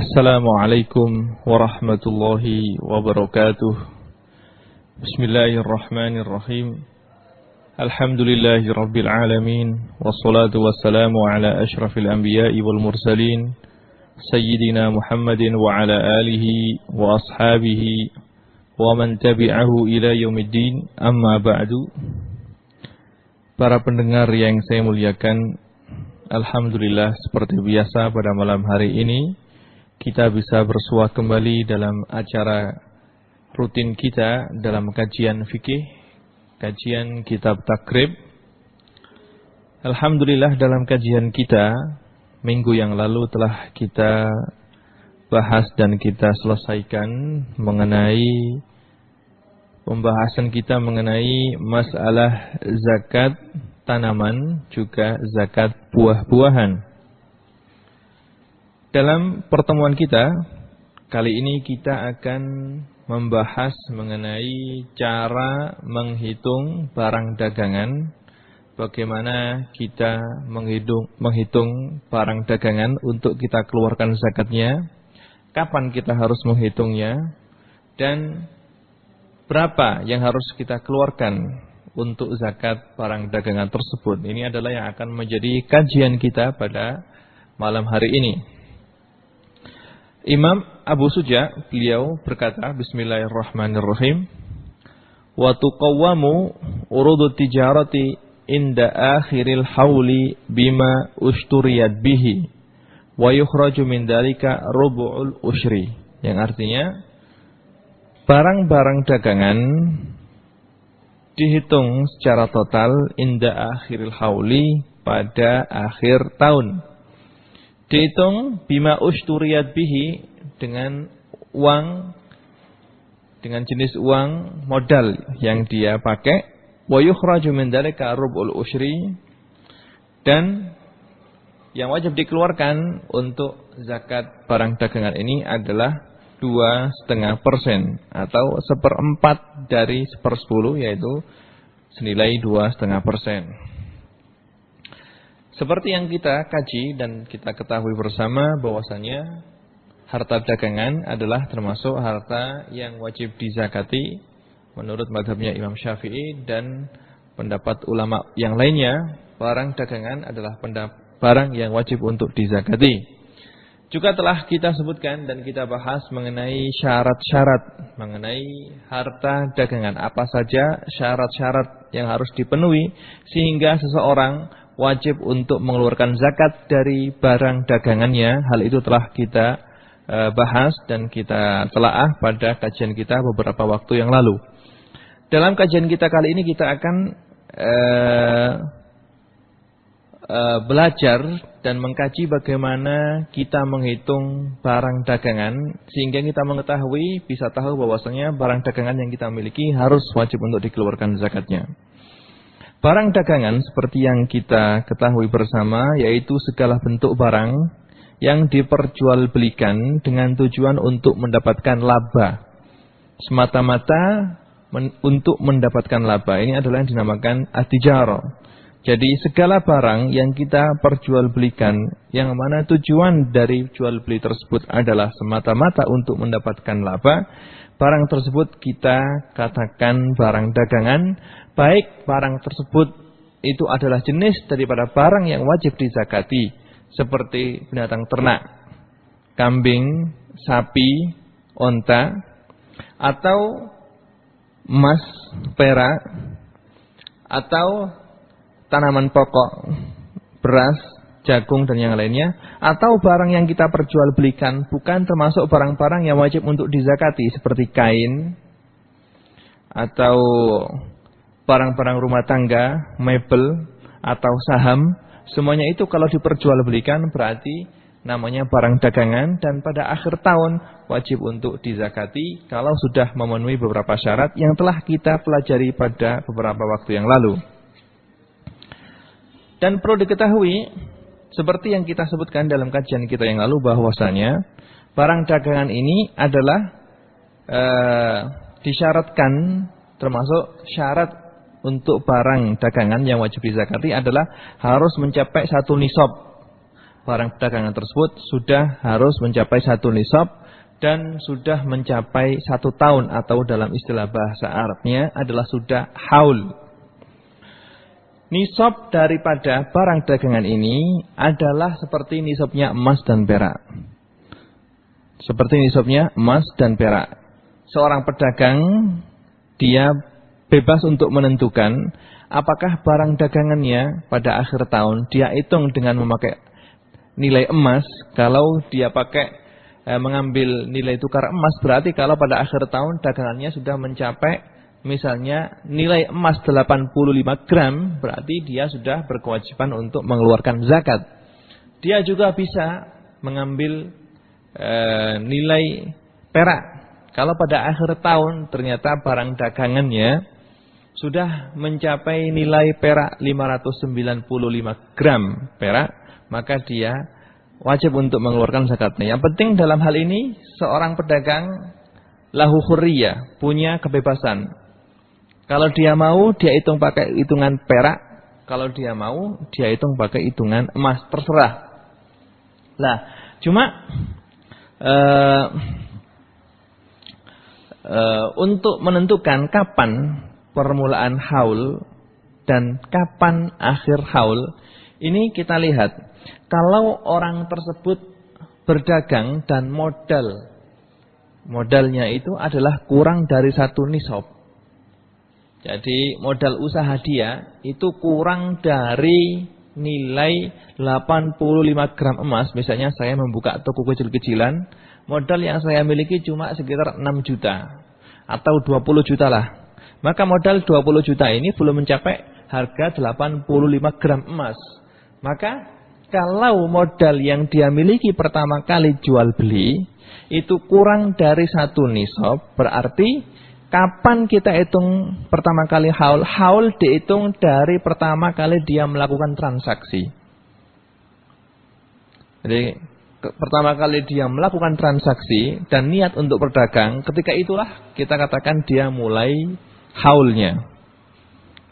Assalamualaikum warahmatullahi wabarakatuh. Bismillahirrahmanirrahim. Alhamdulillahi rabbil alamin. Wassalatu wassalamu ala ashrafil anbiya'i wal mursalin. Sayyidina Muhammadin wa ala alihi wa ashabihi Wa man tabi'ahu ila yawmiddin. Amma ba'du. Para pendengar yang saya muliakan Alhamdulillah seperti biasa pada malam hari ini kita bisa bersua kembali dalam acara rutin kita dalam kajian fikih, kajian kitab takrib. Alhamdulillah dalam kajian kita minggu yang lalu telah kita bahas dan kita selesaikan mengenai pembahasan kita mengenai masalah zakat tanaman juga zakat buah-buahan. Dalam pertemuan kita kali ini kita akan membahas mengenai cara menghitung barang dagangan. Bagaimana kita menghitung, menghitung barang dagangan untuk kita keluarkan zakatnya. Kapan kita harus menghitungnya. Dan berapa yang harus kita keluarkan untuk zakat barang dagangan tersebut. Ini adalah yang akan menjadi kajian kita pada malam hari ini. Imam Abu Suja beliau berkata Bismillahirrahmanirrahim. Wa tuqawwamu urudu tijarati inda akhiril hauli bima usturiyat bihi wa yukhraju min dalika rubu'ul ushri. Yang artinya barang-barang dagangan dihitung secara total inda akhiril hauli pada akhir tahun Dihitung bima usturiyat bihi dengan uang dengan jenis uang modal yang dia pakai wa yukhraju min rubul ushri dan yang wajib dikeluarkan untuk zakat barang dagangan ini adalah dua setengah persen atau seperempat dari sepersepuluh yaitu senilai dua setengah persen. Seperti yang kita kaji dan kita ketahui bersama bahwasanya harta dagangan adalah termasuk harta yang wajib dizakati menurut madhabnya Imam Syafi'i dan pendapat ulama yang lainnya barang dagangan adalah barang yang wajib untuk dizakati. Juga telah kita sebutkan dan kita bahas mengenai syarat-syarat mengenai harta dagangan apa saja syarat-syarat yang harus dipenuhi sehingga seseorang wajib untuk mengeluarkan zakat dari barang dagangannya. Hal itu telah kita e, bahas dan kita telaah pada kajian kita beberapa waktu yang lalu. Dalam kajian kita kali ini kita akan e, e, belajar dan mengkaji bagaimana kita menghitung barang dagangan sehingga kita mengetahui bisa tahu bahwasanya barang dagangan yang kita miliki harus wajib untuk dikeluarkan zakatnya. Barang dagangan seperti yang kita ketahui bersama yaitu segala bentuk barang yang diperjualbelikan dengan tujuan untuk mendapatkan laba. Semata-mata men untuk mendapatkan laba. Ini adalah yang dinamakan atijaro. Jadi segala barang yang kita perjualbelikan yang mana tujuan dari jual beli tersebut adalah semata-mata untuk mendapatkan laba, barang tersebut kita katakan barang dagangan baik barang tersebut itu adalah jenis daripada barang yang wajib dizakati seperti binatang ternak, kambing, sapi, onta atau emas, perak atau tanaman pokok, beras, jagung dan yang lainnya atau barang yang kita perjualbelikan bukan termasuk barang-barang yang wajib untuk dizakati seperti kain atau barang-barang rumah tangga, mebel, atau saham, semuanya itu kalau diperjualbelikan berarti namanya barang dagangan dan pada akhir tahun wajib untuk dizakati kalau sudah memenuhi beberapa syarat yang telah kita pelajari pada beberapa waktu yang lalu. Dan perlu diketahui, seperti yang kita sebutkan dalam kajian kita yang lalu bahwasanya barang dagangan ini adalah uh, disyaratkan termasuk syarat untuk barang dagangan yang wajib dizakati adalah harus mencapai satu nisab barang dagangan tersebut sudah harus mencapai satu nisab dan sudah mencapai satu tahun atau dalam istilah bahasa Arabnya adalah sudah haul. Nisab daripada barang dagangan ini adalah seperti nisabnya emas dan perak. Seperti nisabnya emas dan perak. Seorang pedagang dia bebas untuk menentukan apakah barang dagangannya pada akhir tahun dia hitung dengan memakai nilai emas. Kalau dia pakai eh, mengambil nilai tukar emas berarti kalau pada akhir tahun dagangannya sudah mencapai misalnya nilai emas 85 gram berarti dia sudah berkewajiban untuk mengeluarkan zakat. Dia juga bisa mengambil eh, nilai perak. Kalau pada akhir tahun ternyata barang dagangannya sudah mencapai nilai perak 595 gram perak, maka dia wajib untuk mengeluarkan zakatnya. Yang penting dalam hal ini seorang pedagang lahu khurriyah, punya kebebasan. Kalau dia mau dia hitung pakai hitungan perak, kalau dia mau dia hitung pakai hitungan emas, terserah. Lah, cuma uh, uh, untuk menentukan kapan permulaan haul dan kapan akhir haul, ini kita lihat. Kalau orang tersebut berdagang dan modal, modalnya itu adalah kurang dari satu nisab. Jadi modal usaha dia itu kurang dari nilai 85 gram emas. Misalnya saya membuka toko kecil-kecilan, modal yang saya miliki cuma sekitar 6 juta atau 20 juta lah. Maka modal 20 juta ini belum mencapai harga 85 gram emas. Maka kalau modal yang dia miliki pertama kali jual beli itu kurang dari satu nisab, berarti kapan kita hitung pertama kali haul? Haul dihitung dari pertama kali dia melakukan transaksi. Jadi pertama kali dia melakukan transaksi dan niat untuk berdagang, ketika itulah kita katakan dia mulai haulnya.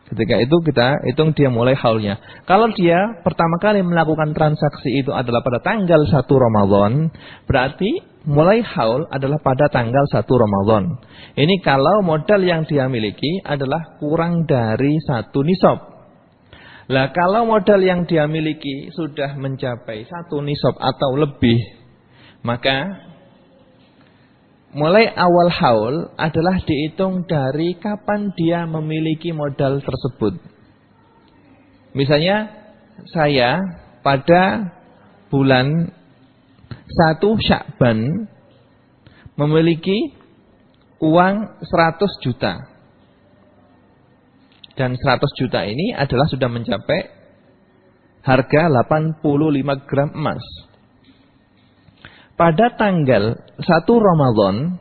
Ketika itu kita hitung dia mulai haulnya. Kalau dia pertama kali melakukan transaksi itu adalah pada tanggal 1 Ramadan, berarti mulai haul adalah pada tanggal 1 Ramadan. Ini kalau modal yang dia miliki adalah kurang dari satu nisab. Lah kalau modal yang dia miliki sudah mencapai satu nisab atau lebih, maka mulai awal haul adalah dihitung dari kapan dia memiliki modal tersebut. Misalnya saya pada bulan 1 Syakban memiliki uang 100 juta. Dan 100 juta ini adalah sudah mencapai harga 85 gram emas pada tanggal 1 Ramadan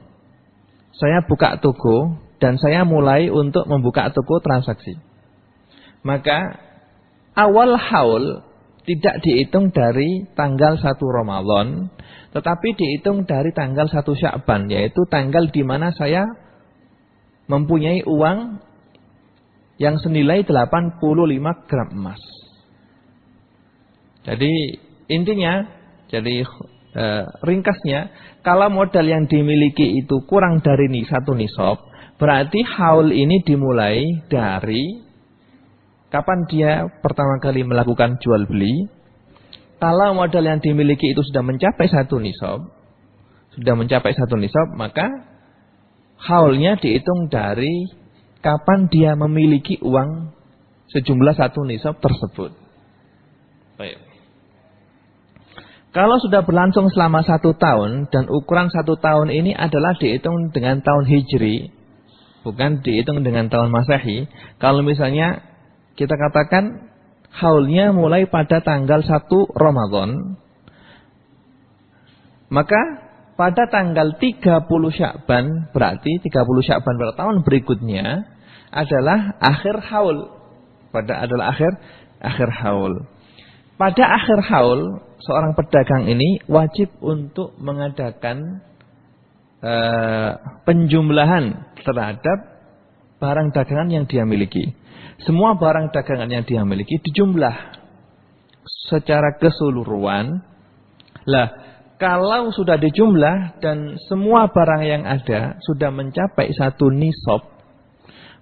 saya buka toko dan saya mulai untuk membuka toko transaksi. Maka awal haul tidak dihitung dari tanggal 1 Ramadan, tetapi dihitung dari tanggal 1 Syakban, yaitu tanggal di mana saya mempunyai uang yang senilai 85 gram emas. Jadi intinya, jadi e, ringkasnya, kalau modal yang dimiliki itu kurang dari nih satu nisab, berarti haul ini dimulai dari kapan dia pertama kali melakukan jual beli. Kalau modal yang dimiliki itu sudah mencapai satu nisab, sudah mencapai satu nisab, maka haulnya dihitung dari kapan dia memiliki uang sejumlah satu nisab tersebut. Baik. Kalau sudah berlangsung selama satu tahun dan ukuran satu tahun ini adalah dihitung dengan tahun hijri, bukan dihitung dengan tahun masehi. Kalau misalnya kita katakan haulnya mulai pada tanggal 1 Ramadan, maka pada tanggal 30 Syakban, berarti 30 Syakban pada tahun berikutnya adalah akhir haul. Pada adalah akhir akhir haul. Pada akhir haul, seorang pedagang ini wajib untuk mengadakan uh, penjumlahan terhadap barang dagangan yang dia miliki. Semua barang dagangan yang dia miliki dijumlah. secara keseluruhan. Lah, kalau sudah dijumlah dan semua barang yang ada sudah mencapai satu nisab,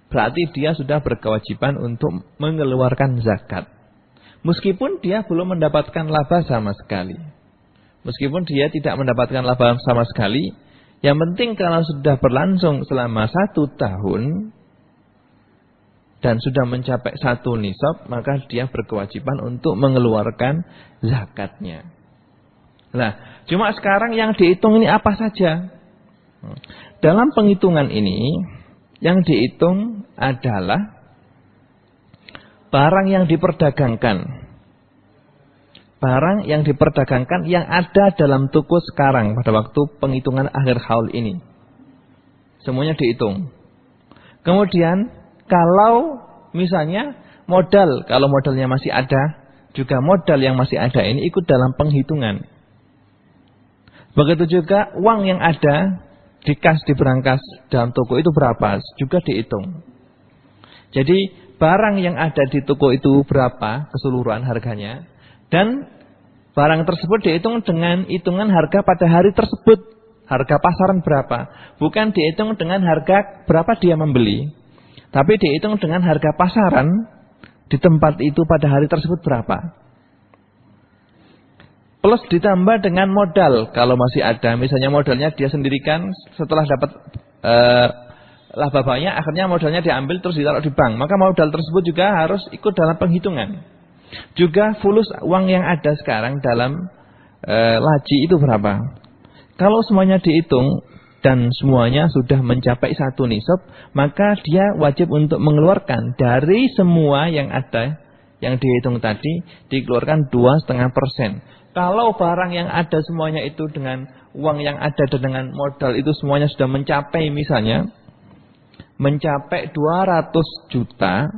berarti dia sudah berkewajiban untuk mengeluarkan zakat. Meskipun dia belum mendapatkan laba sama sekali. Meskipun dia tidak mendapatkan laba sama sekali, yang penting kalau sudah berlangsung selama satu tahun, dan sudah mencapai satu nisab, maka dia berkewajiban untuk mengeluarkan zakatnya. Nah, cuma sekarang yang dihitung ini apa saja? Dalam penghitungan ini, yang dihitung adalah barang yang diperdagangkan. Barang yang diperdagangkan yang ada dalam toko sekarang pada waktu penghitungan akhir haul ini. Semuanya dihitung. Kemudian kalau misalnya modal, kalau modalnya masih ada, juga modal yang masih ada ini ikut dalam penghitungan. Begitu juga uang yang ada di kas, di berangkas dalam toko itu berapa, juga dihitung. Jadi barang yang ada di toko itu berapa keseluruhan harganya dan barang tersebut dihitung dengan hitungan harga pada hari tersebut. Harga pasaran berapa? Bukan dihitung dengan harga berapa dia membeli. Tapi dihitung dengan harga pasaran di tempat itu pada hari tersebut berapa. Plus ditambah dengan modal kalau masih ada. Misalnya modalnya dia sendirikan setelah dapat uh, laba banyak, akhirnya modalnya diambil terus ditaruh di bank. Maka modal tersebut juga harus ikut dalam penghitungan. Juga fulus uang yang ada sekarang dalam e, laji itu berapa? Kalau semuanya dihitung dan semuanya sudah mencapai satu nisab, maka dia wajib untuk mengeluarkan dari semua yang ada yang dihitung tadi dikeluarkan dua setengah persen. Kalau barang yang ada semuanya itu dengan uang yang ada dan dengan modal itu semuanya sudah mencapai misalnya mencapai 200 juta,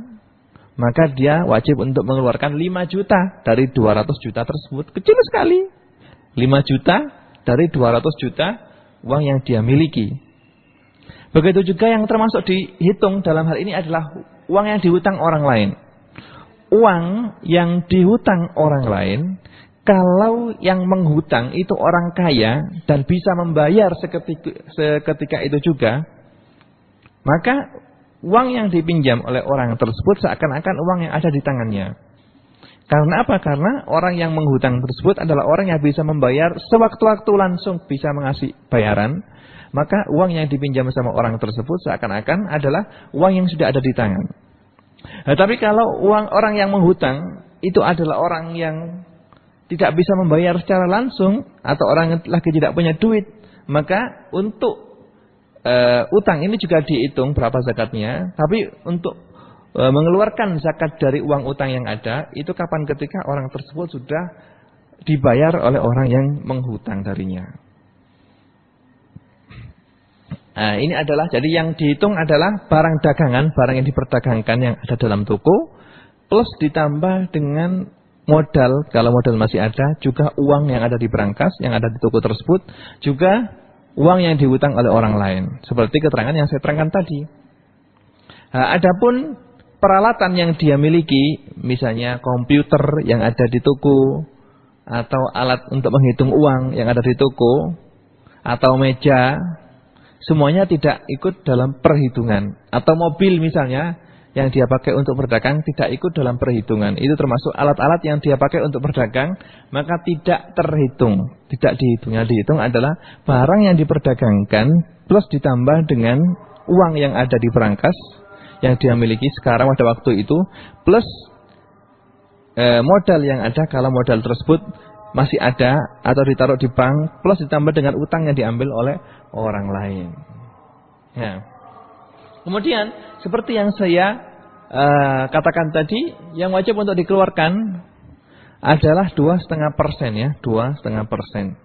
maka dia wajib untuk mengeluarkan 5 juta dari 200 juta tersebut. Kecil sekali. 5 juta dari 200 juta uang yang dia miliki. Begitu juga yang termasuk dihitung dalam hal ini adalah uang yang dihutang orang lain. Uang yang dihutang orang lain, kalau yang menghutang itu orang kaya dan bisa membayar seketika, seketika itu juga, maka uang yang dipinjam oleh orang tersebut seakan-akan uang yang ada di tangannya. Karena apa? Karena orang yang menghutang tersebut adalah orang yang bisa membayar sewaktu-waktu langsung bisa mengasih bayaran. Maka uang yang dipinjam sama orang tersebut seakan-akan adalah uang yang sudah ada di tangan. Nah, tapi kalau uang orang yang menghutang itu adalah orang yang tidak bisa membayar secara langsung atau orang yang lagi tidak punya duit, maka untuk uh, utang ini juga dihitung berapa zakatnya, tapi untuk uh, mengeluarkan zakat dari uang utang yang ada, itu kapan ketika orang tersebut sudah dibayar oleh orang yang menghutang darinya. Nah, ini adalah jadi yang dihitung adalah barang dagangan, barang yang diperdagangkan yang ada dalam toko plus ditambah dengan modal kalau modal masih ada, juga uang yang ada di berangkas yang ada di toko tersebut, juga uang yang dihutang oleh orang lain. Seperti keterangan yang saya terangkan tadi. Nah, adapun peralatan yang dia miliki, misalnya komputer yang ada di toko, atau alat untuk menghitung uang yang ada di toko, atau meja, semuanya tidak ikut dalam perhitungan. Atau mobil misalnya, yang dia pakai untuk berdagang tidak ikut dalam perhitungan. Itu termasuk alat-alat yang dia pakai untuk berdagang, maka tidak terhitung. Tidak dihitung. Yang dihitung adalah barang yang diperdagangkan plus ditambah dengan uang yang ada di perangkas yang dia miliki sekarang pada waktu itu plus e, modal yang ada kalau modal tersebut masih ada atau ditaruh di bank plus ditambah dengan utang yang diambil oleh orang lain. Ya. Kemudian seperti yang saya uh, katakan tadi, yang wajib untuk dikeluarkan adalah dua setengah persen ya, dua setengah persen.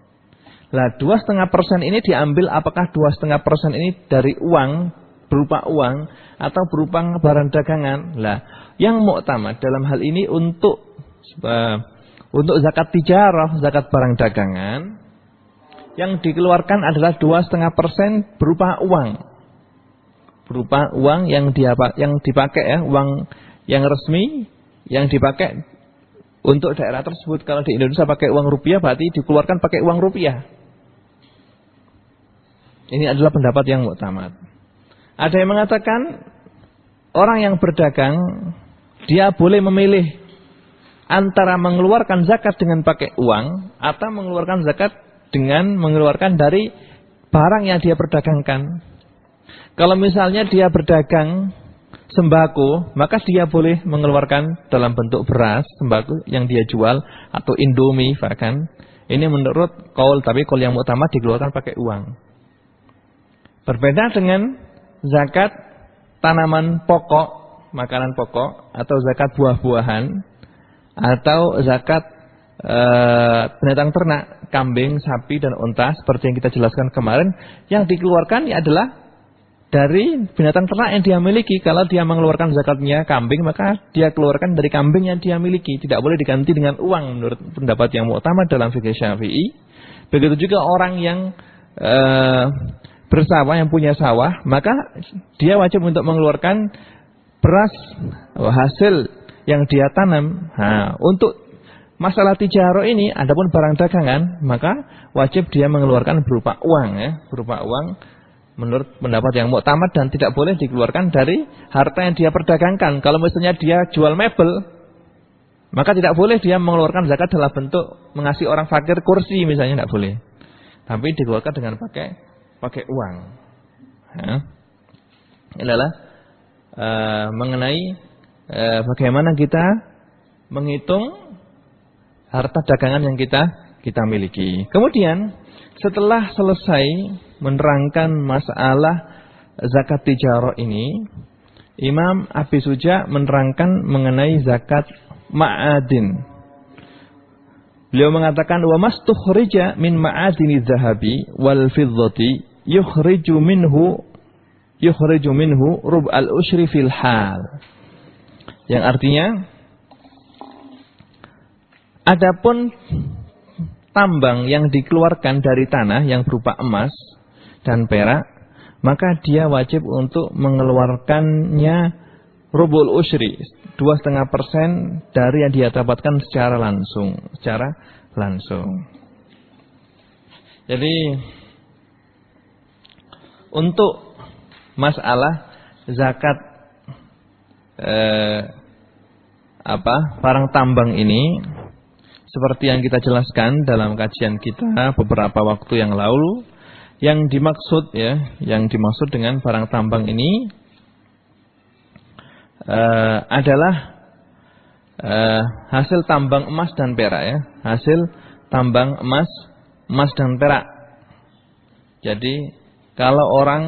Lah dua setengah persen ini diambil apakah dua setengah persen ini dari uang berupa uang atau berupa barang dagangan? Lah yang muktamad dalam hal ini untuk uh, untuk zakat tijarah, zakat barang dagangan yang dikeluarkan adalah dua setengah persen berupa uang berupa uang yang dia yang dipakai ya, uang yang resmi yang dipakai untuk daerah tersebut. Kalau di Indonesia pakai uang rupiah berarti dikeluarkan pakai uang rupiah. Ini adalah pendapat yang muktamad. Ada yang mengatakan orang yang berdagang dia boleh memilih antara mengeluarkan zakat dengan pakai uang atau mengeluarkan zakat dengan mengeluarkan dari barang yang dia perdagangkan. Kalau misalnya dia berdagang sembako, maka dia boleh mengeluarkan dalam bentuk beras sembako yang dia jual atau indomie bahkan. Ini menurut kaul tapi kaul yang utama dikeluarkan pakai uang. Berbeda dengan zakat tanaman pokok, makanan pokok atau zakat buah-buahan atau zakat e, binatang ternak, kambing, sapi dan unta seperti yang kita jelaskan kemarin yang dikeluarkan adalah dari binatang ternak yang dia miliki. Kalau dia mengeluarkan zakatnya kambing, maka dia keluarkan dari kambing yang dia miliki. Tidak boleh diganti dengan uang menurut pendapat yang utama dalam fikih Syafi'i. Begitu juga orang yang e, bersawah, yang punya sawah, maka dia wajib untuk mengeluarkan beras hasil yang dia tanam. Nah, untuk masalah tijaro ini, adapun barang dagangan, maka wajib dia mengeluarkan berupa uang ya, berupa uang menurut pendapat yang muktamad dan tidak boleh dikeluarkan dari harta yang dia perdagangkan. Kalau misalnya dia jual mebel, maka tidak boleh dia mengeluarkan zakat dalam bentuk mengasih orang fakir kursi misalnya tidak boleh. Tapi dikeluarkan dengan pakai pakai uang. Ya. Inilah uh, mengenai uh, bagaimana kita menghitung harta dagangan yang kita kita miliki. Kemudian setelah selesai menerangkan masalah zakat tijarah ini, Imam Abi Suja menerangkan mengenai zakat ma'adin. Beliau mengatakan wa mastukhrija min ma'adini zahabi wal fiddati yukhriju minhu yukhriju minhu rub al fil hal. Yang artinya adapun tambang yang dikeluarkan dari tanah yang berupa emas dan perak, maka dia wajib untuk mengeluarkannya rubul usri, dua setengah persen dari yang dia dapatkan secara langsung, secara langsung. Jadi untuk masalah zakat eh, apa barang tambang ini seperti yang kita jelaskan dalam kajian kita beberapa waktu yang lalu yang dimaksud ya, yang dimaksud dengan barang tambang ini uh, adalah uh, hasil tambang emas dan perak ya, hasil tambang emas, emas dan perak. Jadi kalau orang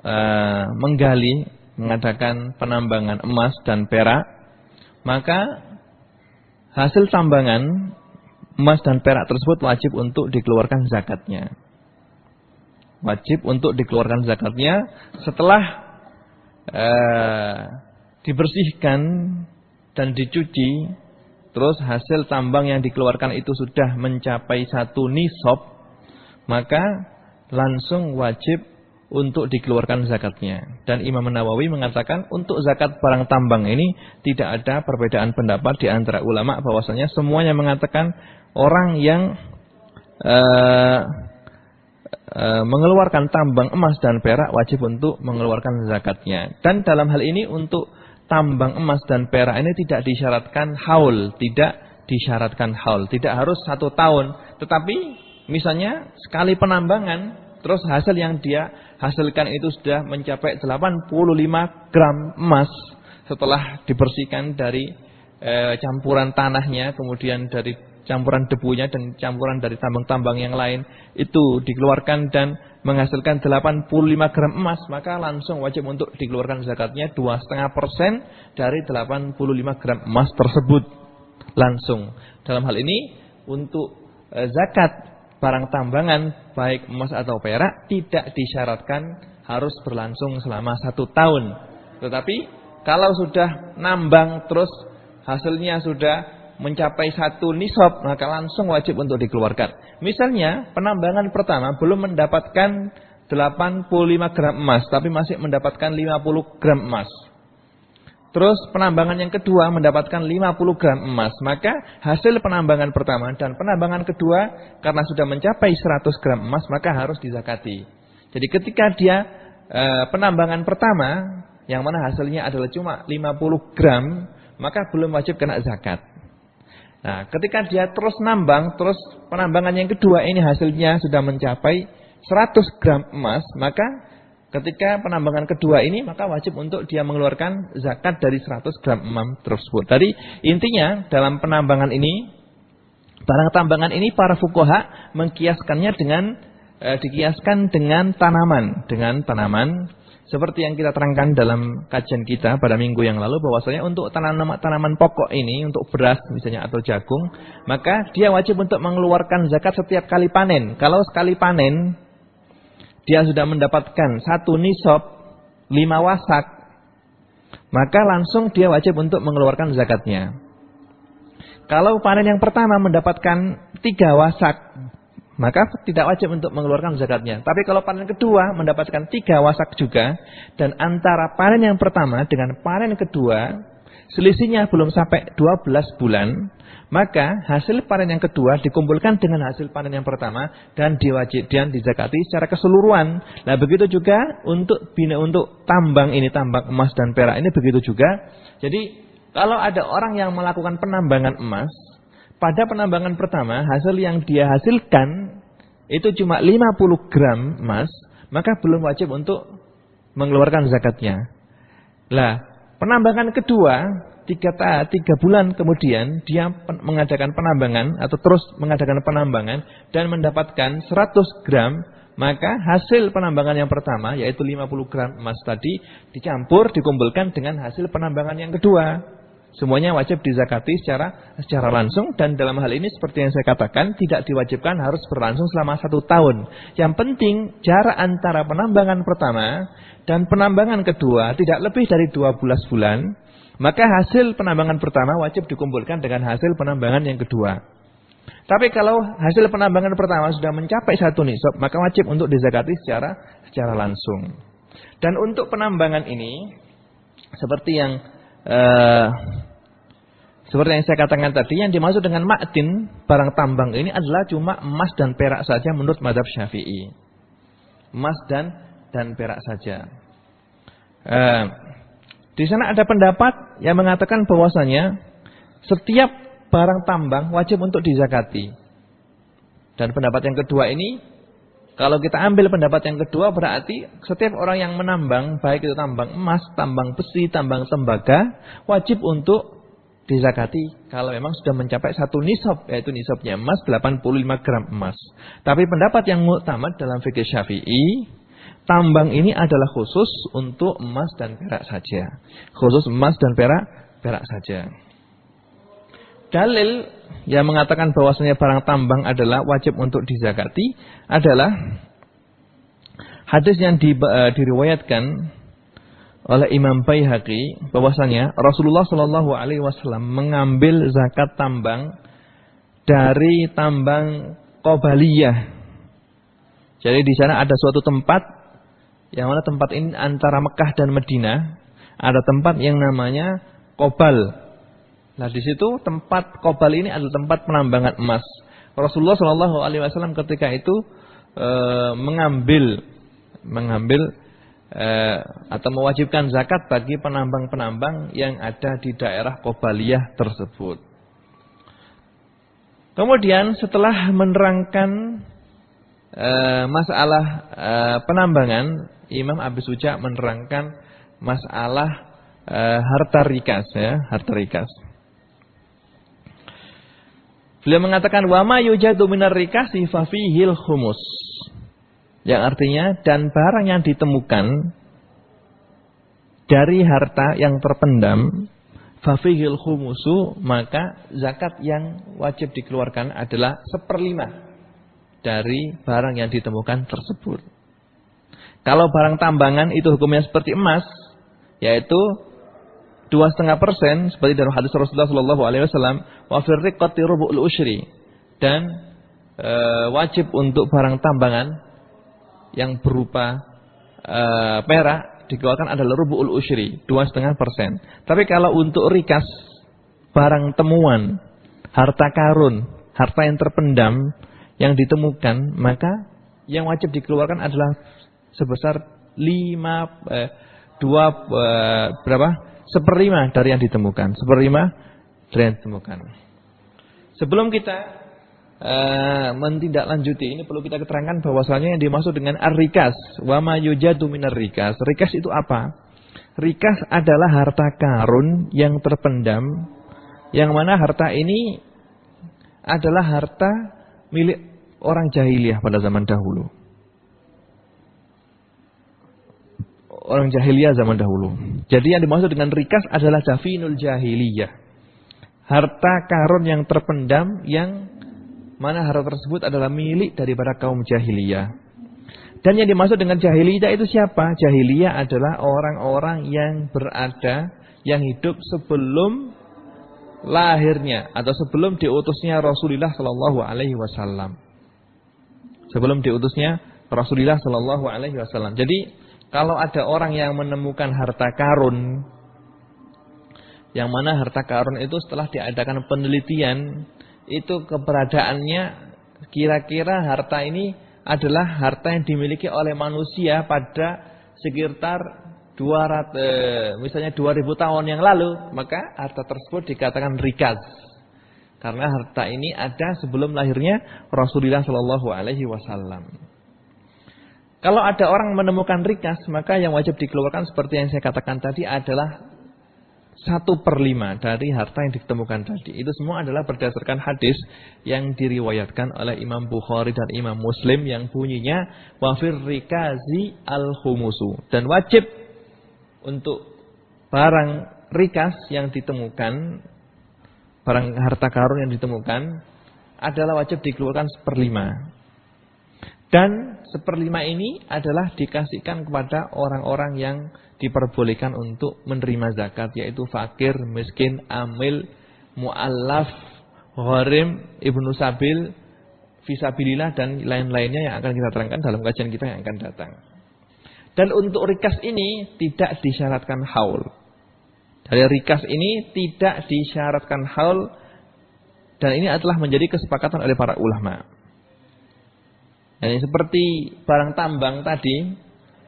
uh, menggali, mengadakan penambangan emas dan perak, maka hasil tambangan emas dan perak tersebut wajib untuk dikeluarkan zakatnya. Wajib untuk dikeluarkan zakatnya setelah uh, dibersihkan dan dicuci. Terus hasil tambang yang dikeluarkan itu sudah mencapai satu nisab maka langsung wajib untuk dikeluarkan zakatnya dan Imam Nawawi mengatakan untuk zakat barang tambang ini tidak ada perbedaan pendapat di antara ulama bahwasanya semuanya mengatakan orang yang uh, E, mengeluarkan tambang emas dan perak wajib untuk mengeluarkan zakatnya. Dan dalam hal ini untuk tambang emas dan perak ini tidak disyaratkan haul, tidak disyaratkan haul, tidak harus satu tahun. Tetapi misalnya sekali penambangan, terus hasil yang dia hasilkan itu sudah mencapai 85 gram emas setelah dibersihkan dari e, campuran tanahnya, kemudian dari campuran debunya dan campuran dari tambang-tambang yang lain. Itu dikeluarkan dan menghasilkan 85 gram emas. Maka langsung wajib untuk dikeluarkan zakatnya 2,5% dari 85 gram emas tersebut. Langsung. Dalam hal ini untuk e, zakat barang tambangan baik emas atau perak tidak disyaratkan harus berlangsung selama satu tahun tetapi kalau sudah nambang terus hasilnya sudah mencapai satu nisab maka langsung wajib untuk dikeluarkan. Misalnya penambangan pertama belum mendapatkan 85 gram emas tapi masih mendapatkan 50 gram emas. Terus penambangan yang kedua mendapatkan 50 gram emas. Maka hasil penambangan pertama dan penambangan kedua karena sudah mencapai 100 gram emas maka harus dizakati. Jadi ketika dia e, penambangan pertama yang mana hasilnya adalah cuma 50 gram maka belum wajib kena zakat. Nah ketika dia terus nambang terus penambangan yang kedua ini hasilnya sudah mencapai 100 gram emas maka Ketika penambangan kedua ini maka wajib untuk dia mengeluarkan zakat dari 100 gram emas tersebut. Tadi intinya dalam penambangan ini barang tambangan ini para fukoha mengkiaskannya dengan eh, dikiaskan dengan tanaman, dengan tanaman seperti yang kita terangkan dalam kajian kita pada minggu yang lalu bahwasanya untuk tanaman tanaman pokok ini untuk beras misalnya atau jagung, maka dia wajib untuk mengeluarkan zakat setiap kali panen. Kalau sekali panen dia sudah mendapatkan satu nisab lima wasak, maka langsung dia wajib untuk mengeluarkan zakatnya. Kalau panen yang pertama mendapatkan tiga wasak, maka tidak wajib untuk mengeluarkan zakatnya. Tapi kalau panen kedua mendapatkan tiga wasak juga, dan antara panen yang pertama dengan panen kedua, selisihnya belum sampai 12 bulan, maka hasil panen yang kedua dikumpulkan dengan hasil panen yang pertama dan diwajib dan dizakati secara keseluruhan. Nah, begitu juga untuk bina untuk tambang ini tambang emas dan perak ini begitu juga. Jadi, kalau ada orang yang melakukan penambangan emas, pada penambangan pertama hasil yang dia hasilkan itu cuma 50 gram emas, maka belum wajib untuk mengeluarkan zakatnya. Lah, penambangan kedua tiga, tiga bulan kemudian dia mengadakan penambangan atau terus mengadakan penambangan dan mendapatkan 100 gram maka hasil penambangan yang pertama yaitu 50 gram emas tadi dicampur dikumpulkan dengan hasil penambangan yang kedua. Semuanya wajib dizakati secara secara langsung dan dalam hal ini seperti yang saya katakan tidak diwajibkan harus berlangsung selama satu tahun. Yang penting jarak antara penambangan pertama dan penambangan kedua tidak lebih dari 12 bulan maka hasil penambangan pertama wajib dikumpulkan dengan hasil penambangan yang kedua. Tapi kalau hasil penambangan pertama sudah mencapai satu nisab, maka wajib untuk dizakati secara secara langsung. Dan untuk penambangan ini, seperti yang uh, seperti yang saya katakan tadi, yang dimaksud dengan ma'din, barang tambang ini adalah cuma emas dan perak saja menurut madhab syafi'i. Emas dan dan perak saja. Uh, di sana ada pendapat yang mengatakan bahwasanya setiap barang tambang wajib untuk dizakati. Dan pendapat yang kedua ini, kalau kita ambil pendapat yang kedua berarti setiap orang yang menambang, baik itu tambang emas, tambang besi, tambang tembaga, wajib untuk dizakati kalau memang sudah mencapai satu nisab, yaitu nisabnya emas 85 gram emas. Tapi pendapat yang muktamad dalam fikih syafi'i, tambang ini adalah khusus untuk emas dan perak saja. Khusus emas dan perak, perak saja. Dalil yang mengatakan bahwasanya barang tambang adalah wajib untuk dizakati adalah hadis yang di, uh, diriwayatkan oleh Imam Baihaqi bahwasanya Rasulullah Shallallahu alaihi wasallam mengambil zakat tambang dari tambang Qobaliyah. Jadi di sana ada suatu tempat yang mana tempat ini antara Mekah dan Medina ada tempat yang namanya Kobal. Nah di situ tempat Kobal ini adalah tempat penambangan emas. Rasulullah Shallallahu Alaihi Wasallam ketika itu e, mengambil mengambil e, atau mewajibkan zakat bagi penambang-penambang yang ada di daerah Kobaliyah tersebut. Kemudian setelah menerangkan e, masalah e, penambangan, Imam Abi Suja menerangkan masalah e, harta rikas ya, harta rikas. Beliau mengatakan wa ma yujadu minar rikasi fa khumus. Yang artinya dan barang yang ditemukan dari harta yang terpendam fafihil khumusu maka zakat yang wajib dikeluarkan adalah seperlima dari barang yang ditemukan tersebut. Kalau barang tambangan itu hukumnya seperti emas, yaitu dua setengah persen seperti dalam hadis Rasulullah Shallallahu Alaihi Wasallam, wafir riqati rubu'ul ushri dan e, wajib untuk barang tambangan yang berupa e, perak dikeluarkan adalah rubu'ul usyri, dua setengah persen. Tapi kalau untuk rikas, barang temuan, harta karun, harta yang terpendam, yang ditemukan, maka yang wajib dikeluarkan adalah sebesar lima, eh, dua, eh, berapa? Seperlima dari yang ditemukan. Seperlima dari yang ditemukan. Sebelum kita uh, menindaklanjuti ini perlu kita keterangkan bahwasanya yang dimaksud dengan ar-rikas wa ma rikas. Rikas itu apa? Rikas adalah harta karun yang terpendam yang mana harta ini adalah harta milik orang jahiliyah pada zaman dahulu. Orang jahiliyah zaman dahulu. Jadi yang dimaksud dengan rikas adalah jafinul jahiliyah harta karun yang terpendam yang mana harta tersebut adalah milik daripada kaum jahiliyah. Dan yang dimaksud dengan jahiliyah itu siapa? Jahiliyah adalah orang-orang yang berada, yang hidup sebelum lahirnya atau sebelum diutusnya Rasulullah Shallallahu Alaihi Wasallam. Sebelum diutusnya Rasulullah Shallallahu Alaihi Wasallam. Jadi kalau ada orang yang menemukan harta karun yang mana harta karun itu setelah diadakan penelitian itu keberadaannya kira-kira harta ini adalah harta yang dimiliki oleh manusia pada sekitar 200 eh, misalnya 2000 tahun yang lalu maka harta tersebut dikatakan rikas karena harta ini ada sebelum lahirnya Rasulullah Shallallahu Alaihi Wasallam. Kalau ada orang menemukan rikas, maka yang wajib dikeluarkan seperti yang saya katakan tadi adalah satu per lima dari harta yang ditemukan tadi. Itu semua adalah berdasarkan hadis yang diriwayatkan oleh Imam Bukhari dan Imam Muslim yang bunyinya wafir rikazi al humusu dan wajib untuk barang rikas yang ditemukan barang harta karun yang ditemukan adalah wajib dikeluarkan seperlima. Dan seperlima ini adalah dikasihkan kepada orang-orang yang diperbolehkan untuk menerima zakat yaitu fakir, miskin, amil, muallaf, gharim, ibnu sabil, fisabilillah dan lain-lainnya yang akan kita terangkan dalam kajian kita yang akan datang. Dan untuk rikas ini tidak disyaratkan haul. Dari rikas ini tidak disyaratkan haul dan ini adalah menjadi kesepakatan oleh para ulama. Dan seperti barang tambang tadi,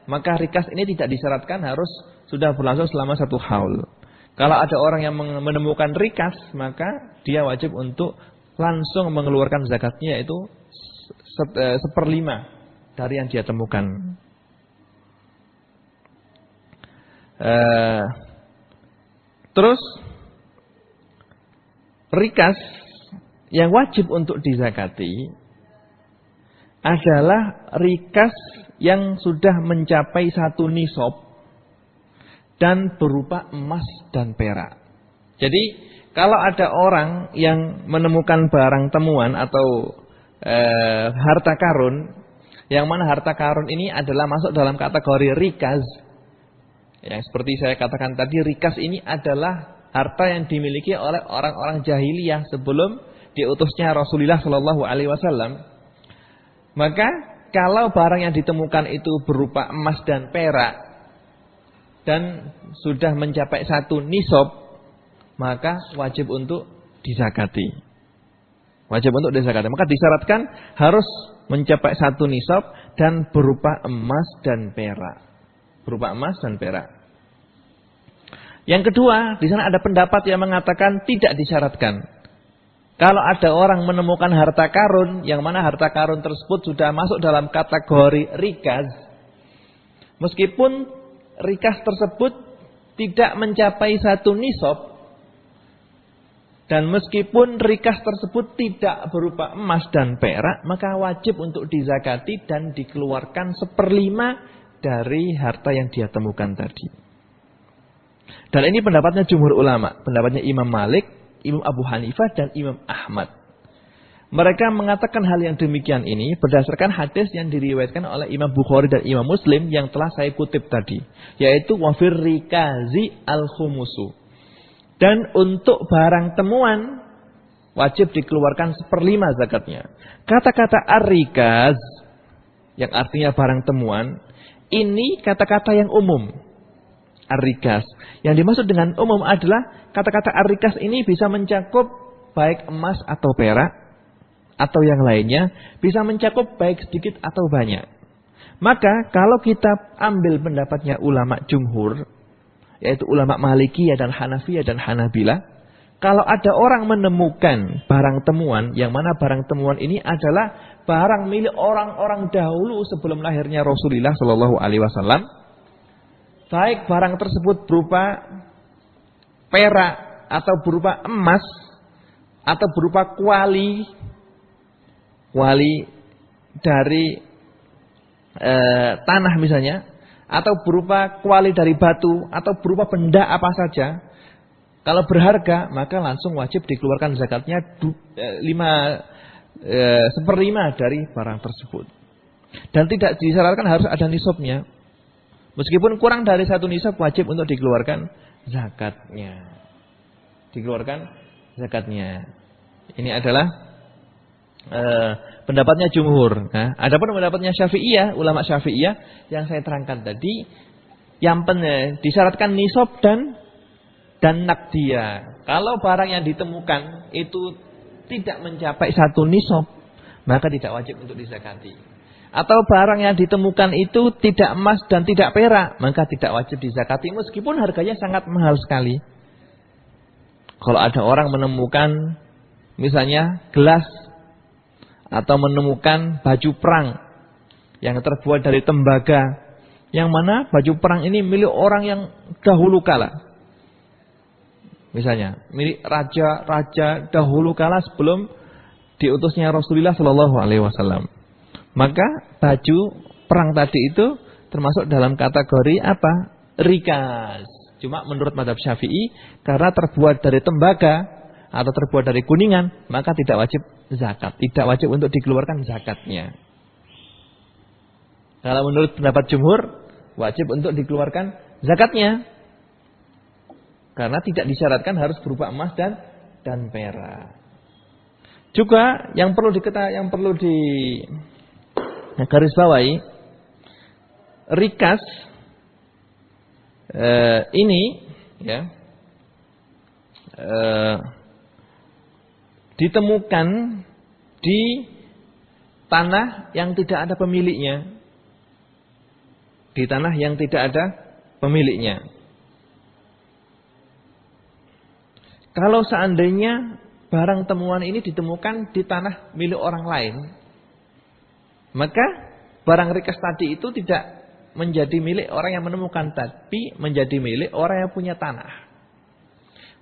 maka rikas ini tidak disyaratkan harus sudah berlangsung selama satu haul. Kalau ada orang yang menemukan rikas, maka dia wajib untuk langsung mengeluarkan zakatnya yaitu eh, seperlima dari yang dia temukan. Uh, terus rikas yang wajib untuk dizakati adalah rikas yang sudah mencapai satu nisab dan berupa emas dan perak. Jadi kalau ada orang yang menemukan barang temuan atau e, harta karun, yang mana harta karun ini adalah masuk dalam kategori rikas. Yang seperti saya katakan tadi, rikas ini adalah harta yang dimiliki oleh orang-orang jahiliyah sebelum diutusnya Rasulullah Shallallahu Alaihi Wasallam. Maka kalau barang yang ditemukan itu berupa emas dan perak dan sudah mencapai satu nisab, maka wajib untuk disakati. Wajib untuk disakati. Maka disyaratkan harus mencapai satu nisab dan berupa emas dan perak. Berupa emas dan perak. Yang kedua, di sana ada pendapat yang mengatakan tidak disyaratkan. Kalau ada orang menemukan harta karun, yang mana harta karun tersebut sudah masuk dalam kategori rikas, meskipun rikas tersebut tidak mencapai satu nisab, dan meskipun rikas tersebut tidak berupa emas dan perak, maka wajib untuk dizakati dan dikeluarkan seperlima dari harta yang dia temukan tadi. Dan ini pendapatnya jumhur ulama, pendapatnya Imam Malik, Imam Abu Hanifah dan Imam Ahmad. Mereka mengatakan hal yang demikian ini berdasarkan hadis yang diriwayatkan oleh Imam Bukhari dan Imam Muslim yang telah saya kutip tadi. Yaitu wafir al-khumusu. Dan untuk barang temuan wajib dikeluarkan seperlima zakatnya. Kata-kata ar-rikaz yang artinya barang temuan Ini kata-kata yang umum. Arikas. Yang dimaksud dengan umum adalah kata-kata arikas ini bisa mencakup baik emas atau perak atau yang lainnya, bisa mencakup baik sedikit atau banyak. Maka kalau kita ambil pendapatnya ulama jumhur, yaitu ulama Malikiyah dan Hanafiyah dan Hanabila, kalau ada orang menemukan barang temuan, yang mana barang temuan ini adalah barang milik orang-orang dahulu sebelum lahirnya Rasulullah Shallallahu Alaihi Wasallam, baik barang tersebut berupa perak atau berupa emas atau berupa kuali, kuali dari e, tanah misalnya, atau berupa kuali dari batu, atau berupa benda apa saja, kalau berharga maka langsung wajib dikeluarkan zakatnya e, lima e, seperlima dari barang tersebut. Dan tidak disyaratkan harus ada nisabnya. Meskipun kurang dari satu nisab wajib untuk dikeluarkan zakatnya. Dikeluarkan zakatnya. Ini adalah uh, pendapatnya jumhur. Nah, adapun pendapatnya Syafi'iyah, ulama Syafi'iyah yang saya terangkan tadi, yang pen, disyaratkan nisab dan dan nakdia. Kalau barang yang ditemukan itu tidak mencapai satu nisab, maka tidak wajib untuk dizakati. Atau barang yang ditemukan itu tidak emas dan tidak perak, maka tidak wajib dizakati meskipun harganya sangat mahal sekali. Kalau ada orang menemukan misalnya gelas atau menemukan baju perang yang terbuat dari tembaga yang mana baju perang ini milik orang yang dahulu kala. Misalnya, milik raja-raja dahulu kala sebelum diutusnya Rasulullah Shallallahu alaihi wasallam. Maka baju perang tadi itu termasuk dalam kategori apa? Rikas. Cuma menurut madhab syafi'i karena terbuat dari tembaga atau terbuat dari kuningan, maka tidak wajib zakat. Tidak wajib untuk dikeluarkan zakatnya. Kalau menurut pendapat jumhur, wajib untuk dikeluarkan zakatnya. Karena tidak disyaratkan harus berupa emas dan dan perak. Juga yang perlu diketahui, yang perlu di garis bawahi, rikas eh, ini ya eh, ditemukan di tanah yang tidak ada pemiliknya. Di tanah yang tidak ada pemiliknya. Kalau seandainya barang temuan ini ditemukan di tanah milik orang lain, maka barang rikas tadi itu tidak menjadi milik orang yang menemukan, tapi menjadi milik orang yang punya tanah.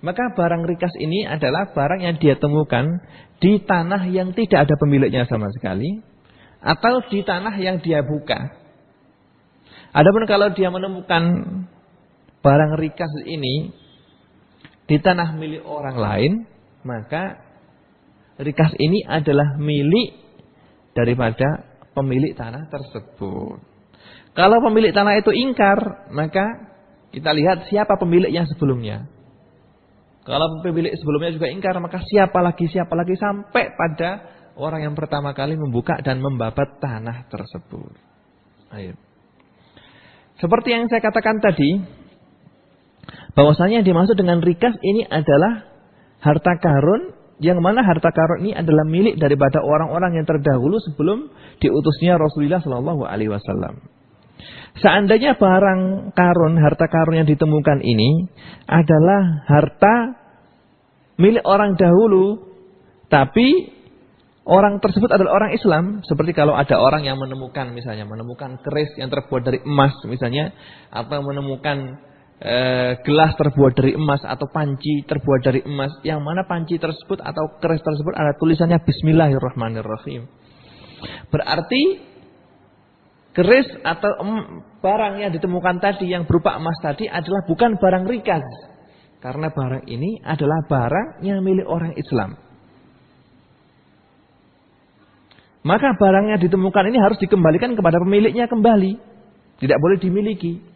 Maka barang rikas ini adalah barang yang dia temukan di tanah yang tidak ada pemiliknya sama sekali. Atau di tanah yang dia buka. Adapun kalau dia menemukan barang rikas ini di tanah milik orang lain. Maka rikas ini adalah milik daripada pemilik tanah tersebut. Kalau pemilik tanah itu ingkar, maka kita lihat siapa pemiliknya sebelumnya. Kalau pemilik sebelumnya juga ingkar, maka siapa lagi, siapa lagi sampai pada orang yang pertama kali membuka dan membabat tanah tersebut. Ayo. Seperti yang saya katakan tadi, bahwasanya yang dimaksud dengan rikas ini adalah harta karun yang mana harta karun ini adalah milik daripada orang-orang yang terdahulu sebelum diutusnya Rasulullah Shallallahu Alaihi Wasallam. Seandainya barang karun, harta karun yang ditemukan ini adalah harta milik orang dahulu, tapi orang tersebut adalah orang Islam. Seperti kalau ada orang yang menemukan misalnya, menemukan keris yang terbuat dari emas misalnya, atau menemukan e, gelas terbuat dari emas atau panci terbuat dari emas, yang mana panci tersebut atau keris tersebut ada tulisannya Bismillahirrahmanirrahim. Berarti keris atau barang yang ditemukan tadi yang berupa emas tadi adalah bukan barang rikas. Karena barang ini adalah barang yang milik orang Islam. Maka barang yang ditemukan ini harus dikembalikan kepada pemiliknya kembali. Tidak boleh dimiliki.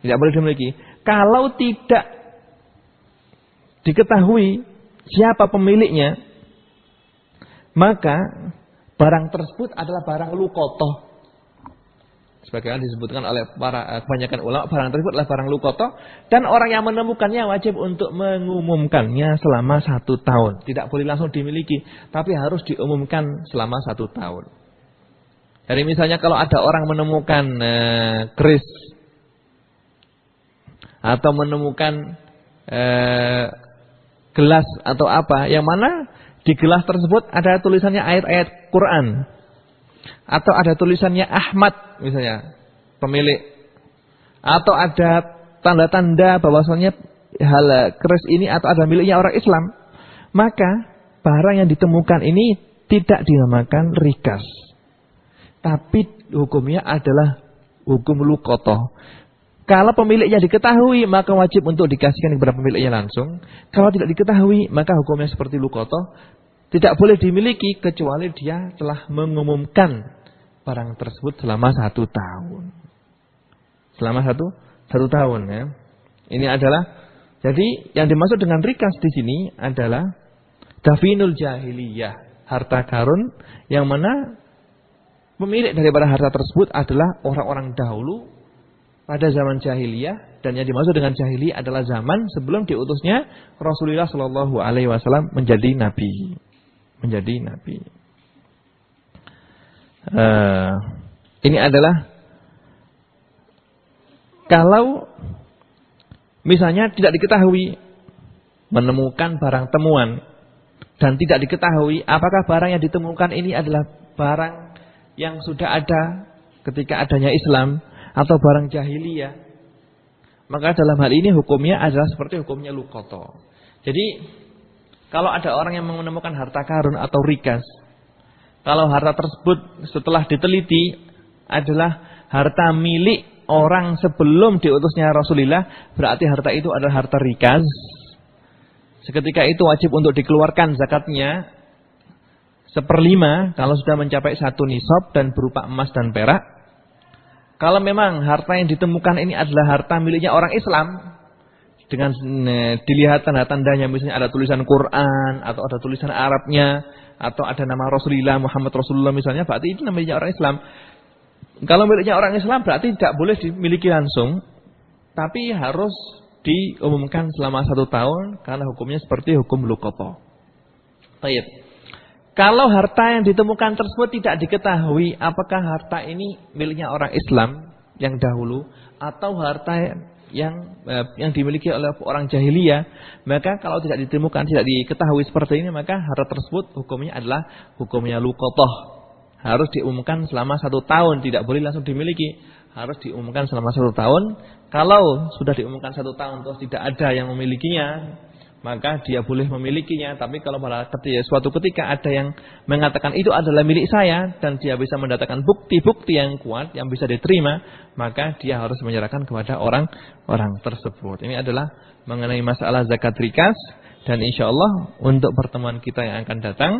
Tidak boleh dimiliki. Kalau tidak diketahui siapa pemiliknya, maka Barang tersebut adalah barang lukotoh. Sebagaimana disebutkan oleh para eh, kebanyakan ulama, barang tersebut adalah barang lukoto. Dan orang yang menemukannya wajib untuk mengumumkannya selama satu tahun. Tidak boleh langsung dimiliki, tapi harus diumumkan selama satu tahun. Jadi misalnya kalau ada orang menemukan eh, atau menemukan eh, gelas atau apa, yang mana di gelas tersebut ada tulisannya ayat-ayat Quran. Atau ada tulisannya Ahmad misalnya pemilik. Atau ada tanda-tanda bahwasanya hal keris ini atau ada miliknya orang Islam. Maka barang yang ditemukan ini tidak dinamakan rikas. Tapi hukumnya adalah hukum lukoto kalau pemiliknya diketahui, maka wajib untuk dikasihkan kepada pemiliknya langsung. Kalau tidak diketahui, maka hukumnya seperti lukoto. Tidak boleh dimiliki kecuali dia telah mengumumkan barang tersebut selama satu tahun. Selama satu satu tahun ya. Ini adalah jadi yang dimaksud dengan rikas di sini adalah dafinul jahiliyah, harta karun yang mana pemilik daripada harta tersebut adalah orang-orang dahulu pada zaman jahiliyah dan yang dimaksud dengan jahiliyah adalah zaman sebelum diutusnya Rasulullah Shallallahu Alaihi Wasallam menjadi nabi, menjadi nabi. Uh, ini adalah kalau misalnya tidak diketahui menemukan barang temuan dan tidak diketahui apakah barang yang ditemukan ini adalah barang yang sudah ada ketika adanya Islam atau barang jahiliyah maka dalam hal ini hukumnya adalah seperti hukumnya lukoto jadi kalau ada orang yang menemukan harta karun atau rikas kalau harta tersebut setelah diteliti adalah harta milik orang sebelum diutusnya Rasulullah, berarti harta itu adalah harta rikas. Seketika itu wajib untuk dikeluarkan zakatnya seperlima kalau sudah mencapai satu nisab dan berupa emas dan perak. Kalau memang harta yang ditemukan ini adalah harta miliknya orang Islam, dengan eh, dilihat tanda-tandanya misalnya ada tulisan Quran atau ada tulisan Arabnya atau ada nama Rasulullah Muhammad Rasulullah misalnya, berarti itu namanya orang Islam. Kalau miliknya orang Islam berarti tidak boleh dimiliki langsung, tapi harus diumumkan selama satu tahun karena hukumnya seperti hukum lukoto. Baik. Kalau harta yang ditemukan tersebut tidak diketahui apakah harta ini miliknya orang Islam yang dahulu atau harta yang eh, yang dimiliki oleh orang jahiliyah, maka kalau tidak ditemukan, tidak diketahui seperti ini, maka harta tersebut hukumnya adalah hukumnya lukotoh. Harus diumumkan selama satu tahun, tidak boleh langsung dimiliki. Harus diumumkan selama satu tahun. Kalau sudah diumumkan satu tahun, terus tidak ada yang memilikinya, maka dia boleh memilikinya. Tapi kalau pada ketika, suatu ketika ada yang mengatakan itu adalah milik saya dan dia bisa mendatangkan bukti-bukti yang kuat yang bisa diterima, maka dia harus menyerahkan kepada orang-orang tersebut. Ini adalah mengenai masalah zakat rikas dan insya Allah untuk pertemuan kita yang akan datang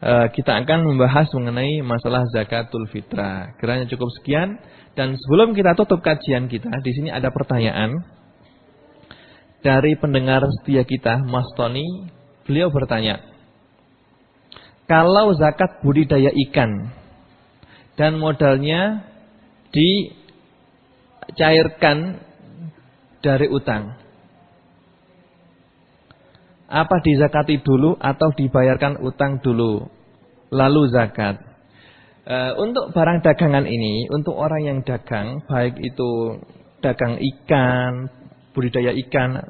eh, kita akan membahas mengenai masalah zakatul fitrah. Kiranya cukup sekian dan sebelum kita tutup kajian kita, di sini ada pertanyaan dari pendengar setia kita, Mas Tony, beliau bertanya, kalau zakat budidaya ikan dan modalnya dicairkan dari utang, apa dizakati dulu atau dibayarkan utang dulu, lalu zakat? E, untuk barang dagangan ini, untuk orang yang dagang, baik itu dagang ikan, budidaya ikan.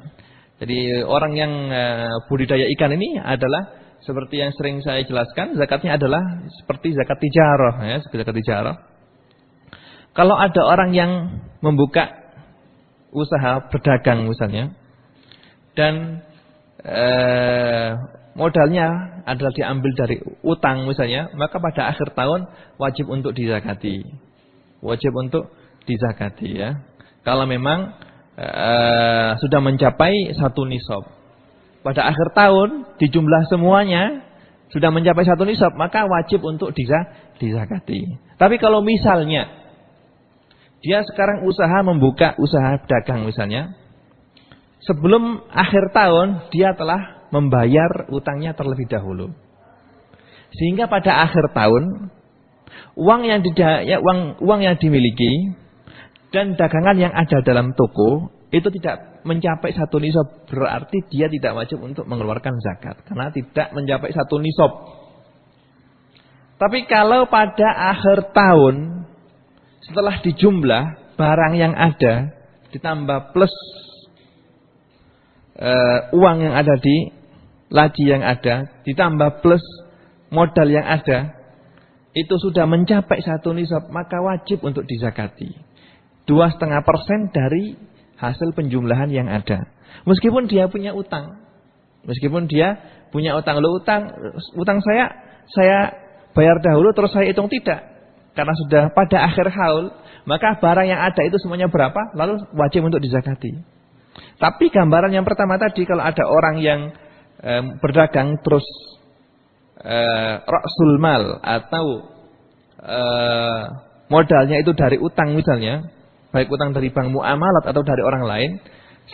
Jadi orang yang uh, budidaya ikan ini adalah seperti yang sering saya jelaskan, zakatnya adalah seperti zakat tijarah ya, zakat tijarah. Kalau ada orang yang membuka usaha berdagang misalnya dan eh, modalnya adalah diambil dari utang misalnya, maka pada akhir tahun wajib untuk dizakati. Wajib untuk dizakati ya. Kalau memang uh, sudah mencapai satu nisab. Pada akhir tahun di jumlah semuanya sudah mencapai satu nisab, maka wajib untuk dizakati. Tapi kalau misalnya dia sekarang usaha membuka usaha dagang misalnya, sebelum akhir tahun dia telah membayar utangnya terlebih dahulu. Sehingga pada akhir tahun uang yang tidak ya uang uang yang dimiliki dan dagangan yang ada dalam toko itu tidak mencapai satu nisab berarti dia tidak wajib untuk mengeluarkan zakat karena tidak mencapai satu nisab. Tapi kalau pada akhir tahun setelah dijumlah barang yang ada ditambah plus uh, uang yang ada di laji yang ada ditambah plus modal yang ada itu sudah mencapai satu nisab maka wajib untuk dizakati. Dua setengah persen dari hasil penjumlahan yang ada. Meskipun dia punya utang, meskipun dia punya utang, lo utang, utang saya saya bayar dahulu terus saya hitung tidak, karena sudah pada akhir haul maka barang yang ada itu semuanya berapa, lalu wajib untuk dizakati. Tapi gambaran yang pertama tadi kalau ada orang yang eh, berdagang terus uh, raksul mal atau uh, modalnya itu dari utang misalnya, baik utang dari bank muamalat atau dari orang lain,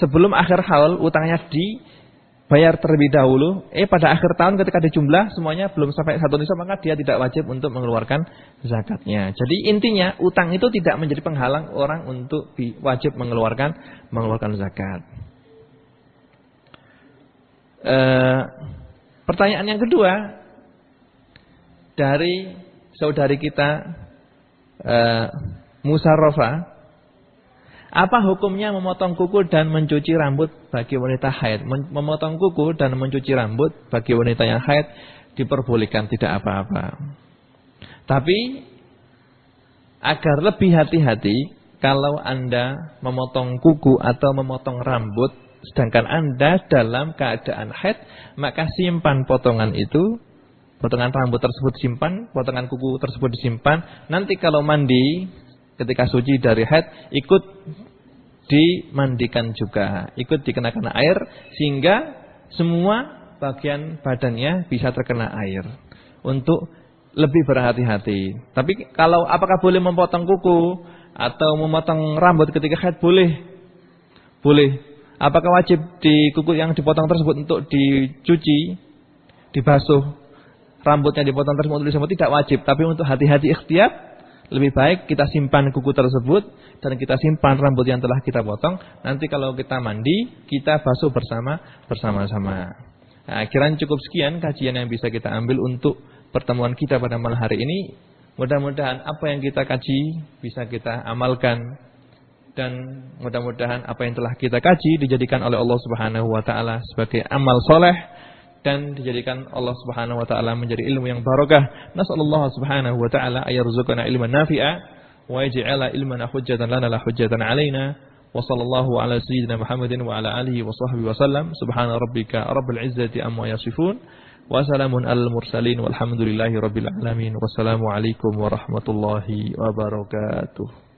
sebelum akhir haul utangnya dibayar terlebih dahulu, eh pada akhir tahun ketika dijumlah semuanya belum sampai satu nisab maka dia tidak wajib untuk mengeluarkan zakatnya. Jadi intinya utang itu tidak menjadi penghalang orang untuk wajib mengeluarkan mengeluarkan zakat. Uh, pertanyaan yang kedua, dari saudari kita uh, Musarrofa. Apa hukumnya memotong kuku dan mencuci rambut bagi wanita haid? Memotong kuku dan mencuci rambut bagi wanita yang haid diperbolehkan tidak apa-apa. Tapi agar lebih hati-hati kalau Anda memotong kuku atau memotong rambut sedangkan Anda dalam keadaan haid, maka simpan potongan itu Potongan rambut tersebut disimpan, potongan kuku tersebut disimpan. Nanti kalau mandi ketika suci dari haid ikut dimandikan juga, ikut dikenakan air sehingga semua bagian badannya bisa terkena air untuk lebih berhati-hati. Tapi kalau apakah boleh memotong kuku atau memotong rambut ketika haid boleh? Boleh. Apakah wajib di kuku yang dipotong tersebut untuk dicuci, dibasuh rambutnya dipotong tersebut untuk tidak wajib, tapi untuk hati-hati ikhtiar lebih baik kita simpan kuku tersebut dan kita simpan rambut yang telah kita potong. Nanti kalau kita mandi, kita basuh bersama bersama-sama. Nah, cukup sekian kajian yang bisa kita ambil untuk pertemuan kita pada malam hari ini. Mudah-mudahan apa yang kita kaji bisa kita amalkan dan mudah-mudahan apa yang telah kita kaji dijadikan oleh Allah Subhanahu wa taala sebagai amal soleh dan dijadikan Allah Subhanahu wa taala menjadi ilmu yang barokah. Nasallallahu subhanahu wa taala ayarzuqana ilman nafi'a wa yaj'ala ilmana hujjatan lana la hujjatan alaina. Wa sallallahu ala sayyidina Muhammadin wa ala alihi wa sahbihi wa sallam. Subhana rabbika rabbil izzati amma yasifun. Wa salamun alal mursalin walhamdulillahi rabbil alamin. Wassalamu alaikum warahmatullahi wabarakatuh.